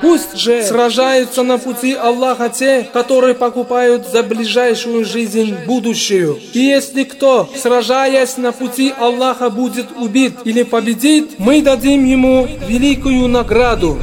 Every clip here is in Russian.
Пусть же сражаются на пути Аллаха те, которые покупают за ближайшую жизнь будущую. И если кто, сражаясь на пути Аллаха, будет убит или победит, мы дадим ему великую награду.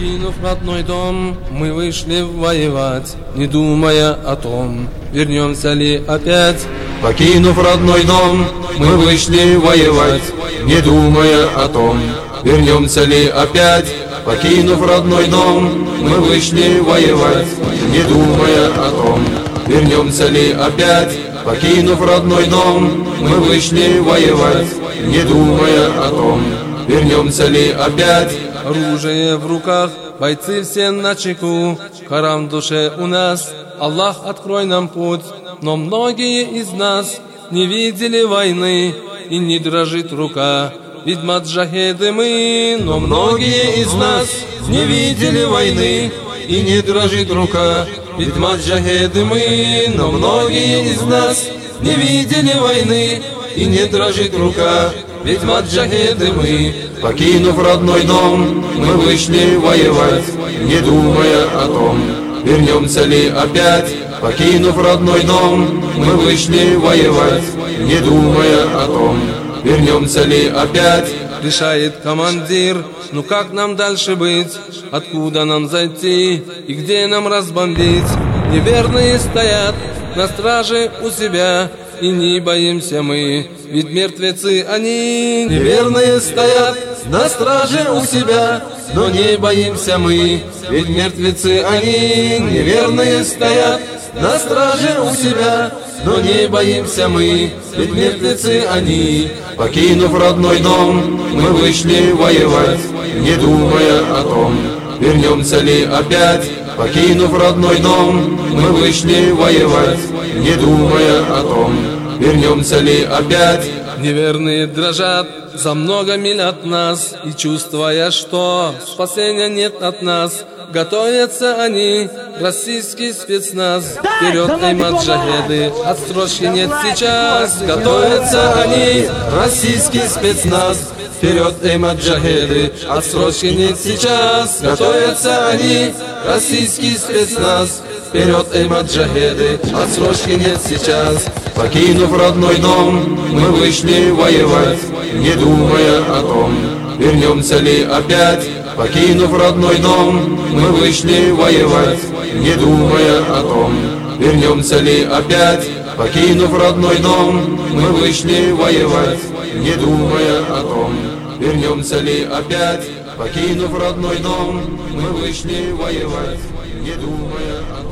Покинув родной дом, мы вышли воевать, не думая о том, вернемся ли опять. Покинув родной дом, мы вышли воевать, не думая о том, вернемся ли опять. Покинув родной дом, мы вышли воевать, не думая о том, вернемся ли опять. Покинув родной дом, мы вышли воевать, не думая о том, вернемся ли опять. Оружие в руках, бойцы все на чеку, Харам в душе у нас, Аллах, открой нам путь. Но многие из нас не видели войны, и не дрожит рука. Ведь маджахеды мы, но многие из нас не видели войны, и не дрожит рука. Ведь маджахеды мы, но многие из нас не видели войны, и не дрожит рука. Ведь маджахеды мы, Покинув родной дом, мы вышли воевать, не думая о том, вернемся ли опять. Покинув родной дом, мы вышли воевать, не думая о том, вернемся ли опять. решает командир, ну как нам дальше быть, откуда нам зайти и где нам разбомбить. Неверные стоят на страже у себя, и не боимся мы, ведь мертвецы они. Неверные стоят на страже у себя, но не боимся мы, ведь мертвецы они. Неверные стоят на страже у себя, но не боимся мы, ведь мертвецы они. Покинув родной дом, мы вышли воевать, не думая о том, вернемся ли опять. Покинув родной дом, мы вышли воевать, не думая о том, вернемся ли опять. Неверные дрожат за много миль от нас, И чувствуя, что спасения нет от нас, Готовятся они, российский спецназ. Вперед, эй, маджахеды, отсрочки нет сейчас. Готовятся они, российский спецназ. Вперед, эй, маджахеды, отсрочки нет сейчас. Готовятся они, российский спецназ. Вперед, эй, маджахеды, отсрочки нет сейчас. Покинув родной дом, мы вышли воевать, не думая о том, вернемся ли опять. Покинув родной дом, мы вышли воевать, не думая о том, вернемся ли опять. Покинув родной дом, мы вышли воевать, не думая о том, вернемся ли опять. Покинув родной дом, мы вышли воевать, не думая о.